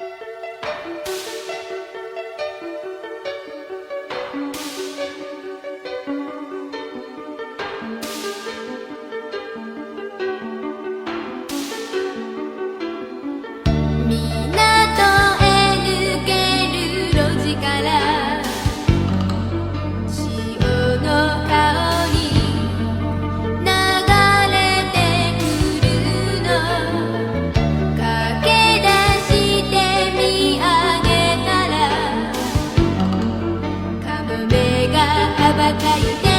มี 羽ばたいて